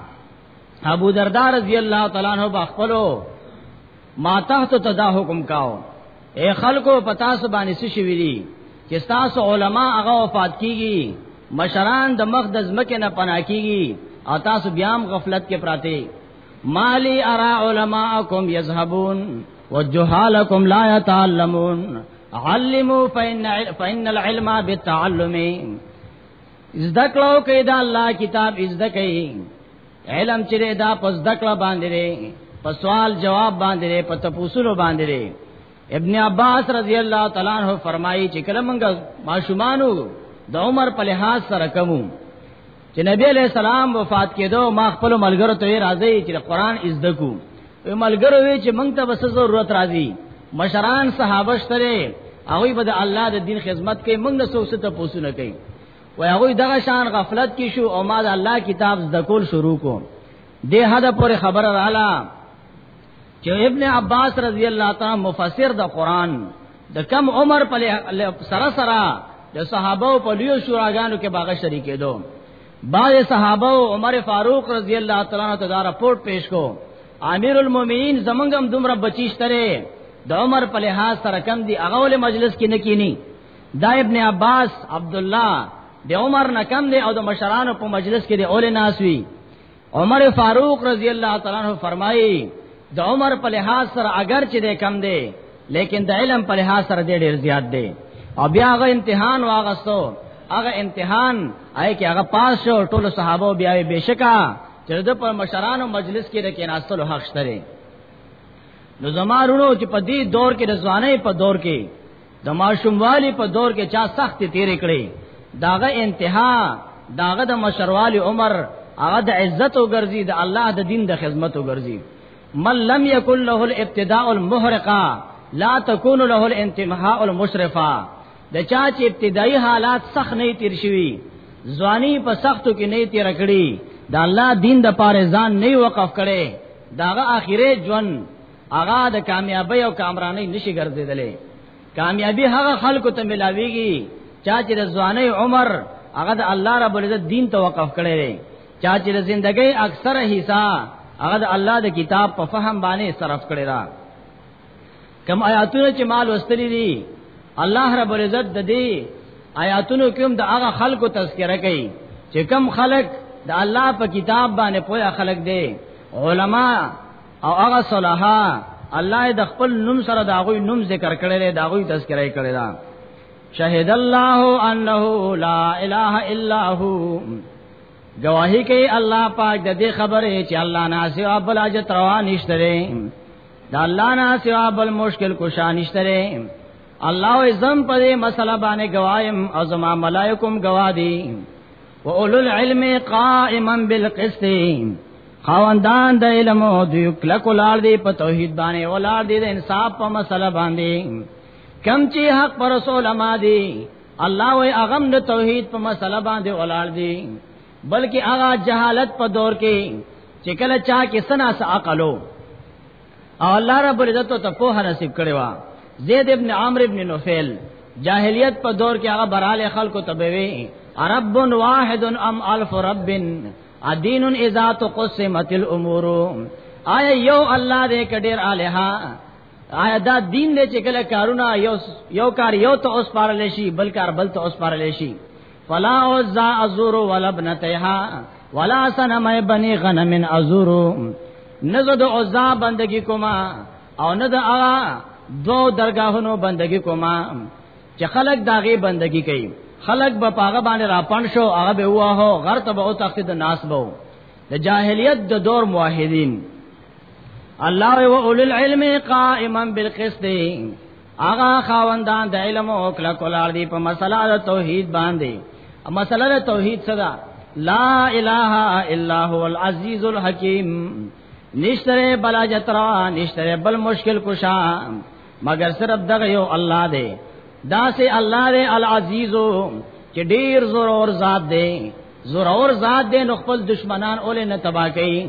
ابو دردا رضی الله تعالی عنہ په خپلو ما تحت تدا حکم کاو اے خلکو پتا سو باندې څه شوی دي چې تاسو علما هغه وفات کیږي مشران د مقدس مکه نه پناه کیږي او تاسو بیا هم غفلت کې پراته مالی ارا علماءکم یذهبون وجهالکم لا يتعلمون علموا فإن فإن العلم بالتعلم زده کړو کې دا الله کتاب زده کوي علم چې دا پس زده کړه باندې دی په سوال جواب باندې دی په تپوسلو باندې دی ابن عباس رضی الله تعالی عنہ فرمایي چې کله موږ ماشومانو د عمر په لحاظ سره کوم چې نبی علیہ السلام وفات کېدو ما خپل ملګرو ته راځي چې قرآن زده کو وی ملګرو وی چې موږ ته بس ضرورت راځي مشران صحابه شتره هغه به د الله د دین خدمت کوي موږ نه سوسه ته پوسونه کوي وی هغه دغه شان غفلت کې شو او ما د الله کتاب زده کول شروع کو دې حد پر خبره رااله چې ابن عباس رضی الله تعالی مفسر د قران د کم عمر په سره سره د صحابه په لیو شوراګانو کې باغ شریکې دو بعض صحابه عمر فاروق رضی الله تعالی عنہ ته دا رپورت پیش کو امیر المؤمنین زمنګم دومره بچیشتره د عمر په لحاظ سره کم دی هغه ول مجلس کې نه کینی دا ابن عباس عبد الله د عمر نه کم دی او د مشرانو په مجلس کې دی اول ناسوی عمر فاروق رضی الله تعالی عنہ فرمایي د عمر په لحاظ سره اگر چې د کم دی لیکن د علم په لحاظ سره د ډیر زیات دی او بیا هغه امتحان واغستو هغه امتحان آی کې هغه پاس شو ټول صحابه بیا بشکا چې د پر مشرانو مجلس کې د کیناستلو حق شته نو زمارونو چې په دې دور کې د ځواني په دور کې د ماشوموالي په دور کې چا سخت تیرې کړې داغه انتها داغه د مشروالي عمر هغه د عزت او ګرځي د الله د دین د خدمت او ګرځي من لم یکن له الابتداء المحرقه لا تكون له الانتماء المشرفه د چا چې ابتدایي حالات سخت نه تیر شوي ځواني په سختو کې نه تیر کړی د الله دین د پاره ځان نه وقف کړي داغه اخیره ژوند هغه د کامیابی او کامرانی نشي ګرځیدلې کامیابی هغه خلکو ته ملاويږي چا چې د ځواني عمر هغه د الله رب العزت دین ته وقف کړي دي چا چې د ژوندۍ اکثره حصہ هغه د الله د کتاب په فهم باندې صرف کړي دا کم آیاتونه چې مال واستلې دي الله رب العزت د دې آیاتونو کې هم د هغه خلکو تذکرہ کوي چې کم خلک د الله په کتاب باندې پوهه خلک دي علما او هغه صلاحا الله د خپل نوم سره دا غوي نوم ذکر کړی دی دا غوي تذکرہ کړی دا شهد الله انه لا اله الا هو گواہی کوي الله پاک د دې خبره چې الله نه سوا بل اجت روا نشته دی دا الله نه سوا بل مشکل کوشا نشته دی الله زم په دې مسله باندې گوایم او زما ملائکم گواه دي واولو العلم قائما بالقسط خواندان د علم او د کلک ولار دی په توحید باندې ولار دی د انصاف په مسله باندې کم چې حق پر رسول ما دی الله وی اغم د توحید په مسله باندې ولار دی بلکې هغه جهالت په دور کې چې کله چا کې سنا سا عقلو او الله رب العزت ته په هر نصیب کړي وا زید ابن عمرو ابن نوفل جاهلیت په دور کې هغه براله خلکو ته وی رب واحد ام الف رب ادین اذا تقسمت الامور آیا یو الله دې کډیر الہ آیا دا دین دې چې کله کارونه یو یو کار یو ته اوس پارل شي بل کار بل ته اوس پارل شي ولا عزا ازور ولا ابنتها ولا سنم بني غنم ازور نزه د عزا بندگی کوما او نه د هغه دو درگاهونو بندگی کوما چې خلک داغه بندگی کوي خلق به پاغه باندې را پڼ شو هغه به واه غر ته به او تخت د ناس بو د جاهلیت د دور موحدین الله و اول العلم قائما بالقسط اغا خاوندان د علم او کله کولار دی په مسله د توحید باندې مسله د توحید صدا لا اله الا هو العزیز الحکیم نشتره بلا جترا نشتره بل مشکل کشا مگر صرف دغه یو الله دی دا سه الله دی العزیز چې ډیر زور اور ذات دی زور اور ذات دی نو خپل دشمنان اول نه تبا کوي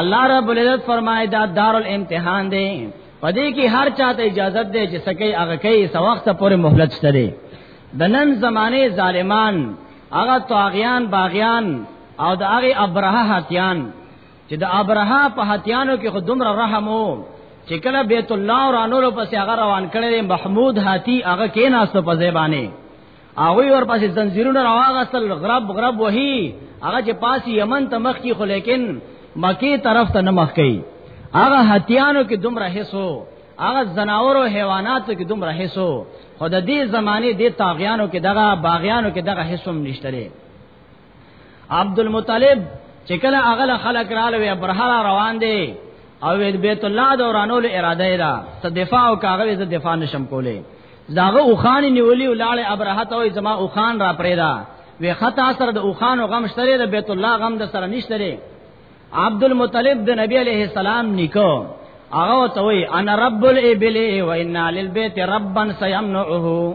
الله رب العزت فرمایي دا دار الامتحان دی پدې کې هر چاته اجازه ده چې سکه هغه کوي سو وخت پورې مهلت شته دی د نن زمانه ظالمان هغه طاغیان باغیان او د هغه ابرهه هتیان چې د ابرهه په هتیانو کې خودمره رحم وو چې کله بیت الله او رانولو پسې هغه روان کړي محمود هاتی هغه کې ناستو په زیبانه هغه ور پاسې زنجیرونه راغستل غرب غرب وهي هغه چې پاس یمن ته مخ کی خو لیکن مکی طرف ته نه مخ کی هغه هتیانو کې دومره حصو هغه زناور او حیواناتو کې دومره حصو خود دې زمانه دې تاغیانو کې دغه باغیانو کې دغه حصم نشته عبد المطلب چې کله هغه خلک رااله وي برهرا روان دي او بیت الله دورانو له اراده را ته دفاع او کاغه ز دفاع نشم کولې داغه اوخان نیولې ولاړې ابرهه ته وي زما اوخان را پرېدا وی خطا سره د اوخان او غم شتره د بیت الله غم د سره نشتره عبد المطلب د نبی علیہ السلام نکو هغه ته وی انا رب الابل و ان للبيت ربا سيمنعه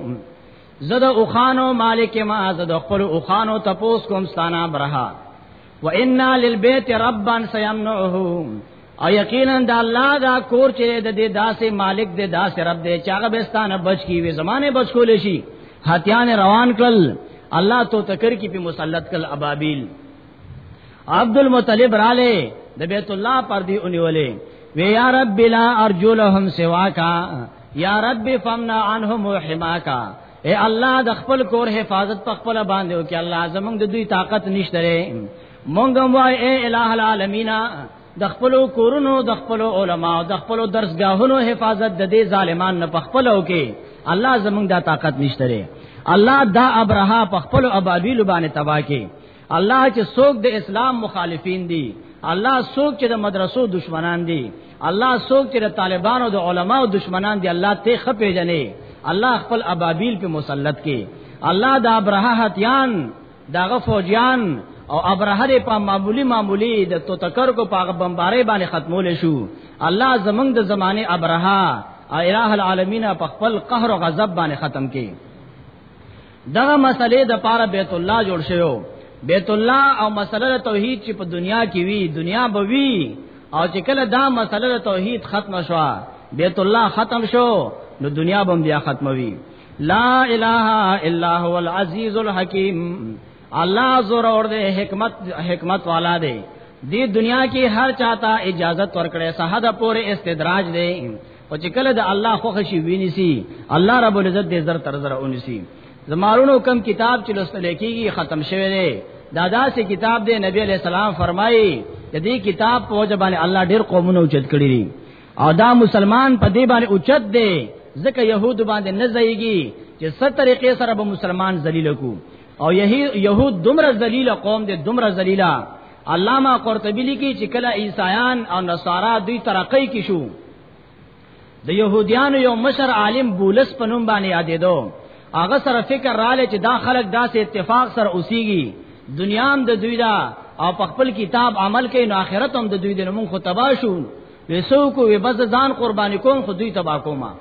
زد اوخانو مالک ما زد خپل اوخانو تپوس کوم ستانا برها و انا للبیت ربا سیمنعه او یقینا د الله دا کور چې د دې داسې مالک دې داسې رب دې چاغه بستانه بچ کی وي زمانه بچ کول شي هتیان روان کړل الله تو تکر کی په مسلط کل ابابیل عبد المطلب رااله د بیت الله پر دی اونیولې وی یا رب لا ارجو لهم سواکا یا رب فمنا عنهم وحماکا اے الله د خپل کور حفاظت په خپل باندې وکي الله زمونږ د دوی طاقت نشته لري مونږ هم وای اے الہ العالمین د خپل کورونو د خپل علما د خپل درسګاهونو حفاظت د دې ظالمان نه پخپلو کې الله زمونږ د طاقت نشته لري الله دا ابرها پخپل ابابیل باندې تباہ کې الله چې څوک د اسلام مخالفین دي الله څوک چې د مدرسو دشمنان دي الله څوک چې د طالبانو د علماو دشمنان دي الله ته خپې جنې الله خپل ابابیل په مسلط کې الله د ابرهه هتیان دغه فوجیان او ابرهره په معمولی معمولی د تو تکر کو په بمبارې باندې ختمول شو الله زمنګ د زمانه ابرهه او الہ العالمین په خپل قهر او غضب باندې ختم کړي دغه مسلې د پاره بیت الله جوړ شوی بیت الله او مسله توحید چې په دنیا کې وی دنیا به وی او چې کله دا مسله توحید ختم شو بیت الله ختم شو نو دنیا به بیا ختموي لا اله الا هو العزیز الحکیم الله زور اور دے حکمت حکمت والا دے دی دنیا کی ہر چاہتا اجازت ورکڑے سہد پورے استدراج دے او چې کله د الله خوښ شي ویني سي الله رب العزت دې زر تر زر اونې سي زمارونو کم کتاب چې لوستل کېږي ختم شوی دی دا داسې کتاب دی نبی علیہ السلام فرمایي د دې کتاب په وجه باندې الله ډېر قومونه اوچت کړی دي او دا مسلمان په دې باندې اوچت دی ځکه يهود باندې نه ځایږي چې ست طریقې سره به مسلمان ذلیل کو او يهود دومره ذلیل قوم دې دومره ذلیلہ علامہ قرطبی لیکي چې کله عیسایان او نصارا دوی ترقی کې شو د يهوديانو یو مشر عالم بولس په نوم باندې یادېدو هغه سره فکر رااله چې دا خلک داسې اتفاق سره اوسيږي دنیا هم د دوی دا او په خپل کتاب عمل کوي نو آخرت هم د دوی د نمون خو تبا شو وسو کو وبز ځان قرباني کوم خو دوی تبا کومه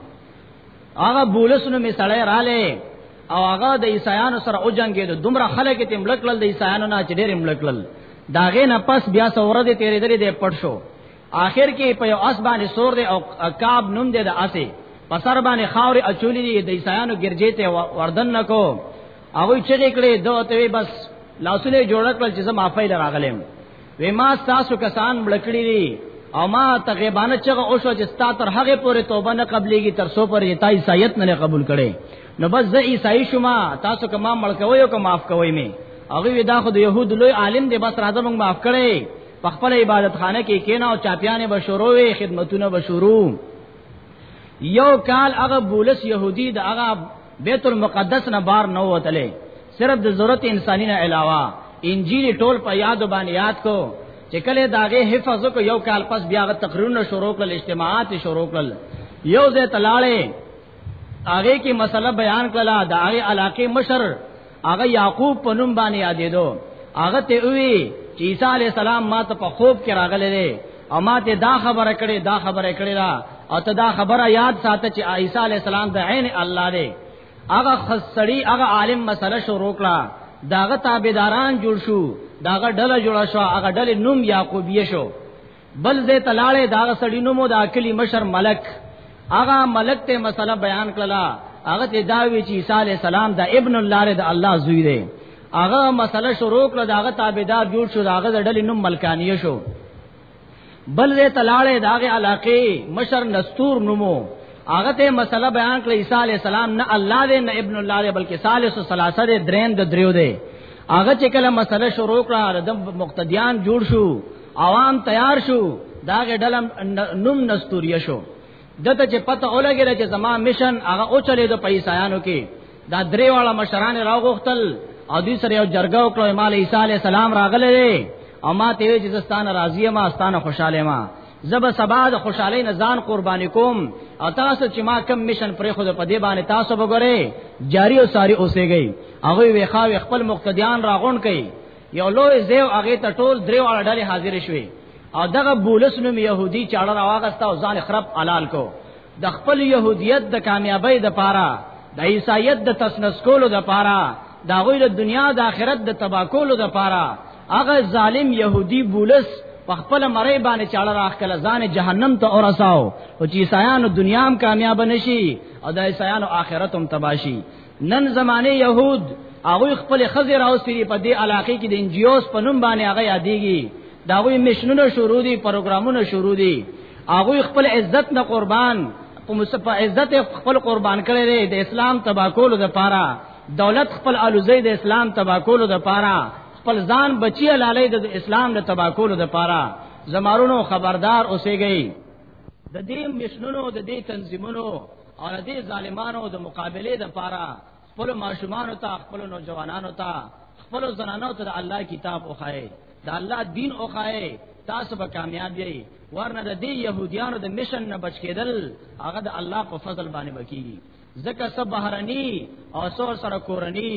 هغه بولسونو می سړی رااله او هغه د عیسایانو سره او جنگې د دومره خلک ته ملکل د عیسایانو نه چې ډېر ملکل داغه نه پس بیا سوره دې تیرې درې دې پټ شو آخر کې په یو اس باندې سور دې او کعب نوم دې د اسه پسر باندې خاورې اچولې دې د عیسایانو ګرځې ته وردن نکو هغه چې کړې دوه ته بس لاسونه جوړ کړل چې زما فایل راغلم وې ما تاسو کسان مړکړي دي او ما ته غیبانه چغه او شو چې ستا تر هغه پورې توبه نه قبليږي تر سو پر یتا عیسایت نه قبول کړي نو بس زه عیسائی شوما تاسو کما مړکوي او کما معاف کوي می هغه ودا خو د يهود لوی عالم دی بس راځه موږ معاف کړي په خپل عبادت خانه کې کینا او چاپیانه بشورو وي خدمتونه بشورو یو کال هغه بولس يهودي د هغه بیت المقدس نه بار نه وتلې صرف د ضرورت انساني نه علاوه انجیل ټول په یاد باندې یاد کو چې کله داغه حفظ کو یو کال پس بیا غ تقریرونه شروع کړل اجتماعات شروع کړل یو ځای تلاړې هغه کې مسله بیان کړه دا هغه علاقې مشر هغه یعقوب په نوم باندې یادېدو هغه ته وی چې عیسی علی السلام ما ته په خوب کې راغلی دی او ما ته دا خبره کړې دا خبره کړې دا او ته دا خبره یاد ساته چې عیسی علی السلام د عین الله دی هغه خسړی هغه عالم مسله شروع کړه داغه تابعداران جوړ شو داغه ډله جوړه شو هغه ډله نوم یعقوبیه شو بل زه تلاړې دا سړی نو مو د اکلی مشر ملک هغه ملک ته مسله بیان کړلا هغه ته دا وی چې عیسی علی السلام د ابن الله د الله زوی دی هغه مسله شروع کړه داغه تابعدار جوړ شو داغه د ډلې نوم ملکانیه شو بل زه تلاړې داغه علاقې مشر نستور نومو هغه ته مسله بیان کړه عیسی علی السلام نه الله دی نه ابن الله دی بلکې ثالث او ثلاثه دی درین د دریو دی هغه چې کله مسله شروع کړه د مقتدیان جوړ شو عوام تیار شو دا غډلم نوم نستوریه شو دته چې پته اولګره چې زما مشن هغه او چلے د پیسایانو کې دا درې واړه مشران راغوختل او دوی سره یو جرګه وکړه مال عیسی علی السلام راغله او ما ته وی چې زستانه راضیه ما استانه خوشاله ما زب سبا د خوشحالي نه ځان قرباني کوم او تاسو چې ما کم مشن پرې خو په دې باندې تاسو وګورئ جاری او ساری اوسېږئ هغه وی خاوي خپل مقتدیان راغون کړي یو لوی زیو هغه ته ټول دریو اړه ډلې حاضر شوې او دغه بولس نوم يهودي چاړه راوغستا او ځان خراب حلال کو د خپل يهودیت د کامیابی د پاره د عیسایت د تسنس کولو د پاره دا غوی د دنیا د آخرت د تبا کولو د پاره هغه ظالم يهودي بولس په خپل مړی باندې چاړه راخ کله ځان جهنم ته اورساو او چې عیسایانو دنیا هم کامیاب نشي او د عیسایانو آخرت هم تباشي نن زمانه يهود هغه خپل خزر او سری په دې علاقې کې د انجیوس په نوم باندې هغه یادېږي دا غوي مشنونه شروع دي پروګرامونه شروع دي هغه خپل عزت نه قربان په مصطفی عزت خپل قربان کړي دي د اسلام تباکولو د پاره دولت خپل الوزي د اسلام تباکولو د پاره خپل ځان بچي لاله د اسلام د تباکولو د پاره زمارونو خبردار اوسېږي د دې مشنونو د دې تنظیمونو او دې ظالمانو د مقابله د پاره خپل ماشومان ته خپل نوجوانانو ته خپل زنانو ته الله کتاب وخایي د الله دین وخایي تاسو به کامیاب یئ ورنه د دې يهوديانو د مشن نه بچ کېدل هغه د الله په فضل باندې بکیږي ځکه سب بهرني او سور سره کورني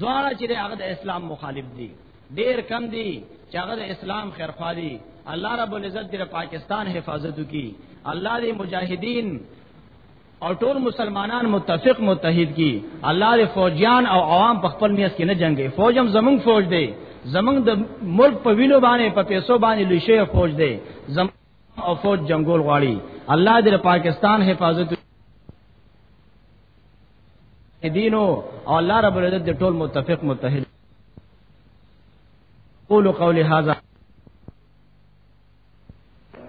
دواړه چې هغه د اسلام مخالف دي ډیر کم دي چې هغه د اسلام خیرخوا دي الله رب العزت دې پاکستان حفاظت وکي الله دې مجاهدین او ټول مسلمانان متفق متحد کی الله دې فوجیان او عوام په خپل میاس کې نه جنگي فوج هم زمونږ فوج دی زمونږ د ملک په وینو باندې په پیسو باندې لوي شي فوج دی زم او فوج جنگول غواړي الله دې پاکستان حفاظت دینو او الله رب العزت ټول متفق متحد قول قول هذا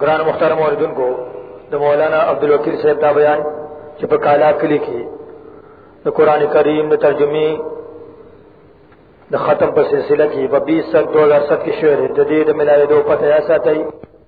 ګران محترم اوریدونکو د مولانا عبدالوکیل صاحب دا بیان چې په کالا کلی کې د قران کریم د ترجمه د ختم په سلسله کې په 20 سر 2007 کې شعر جدید ملایدو پته یا ساتي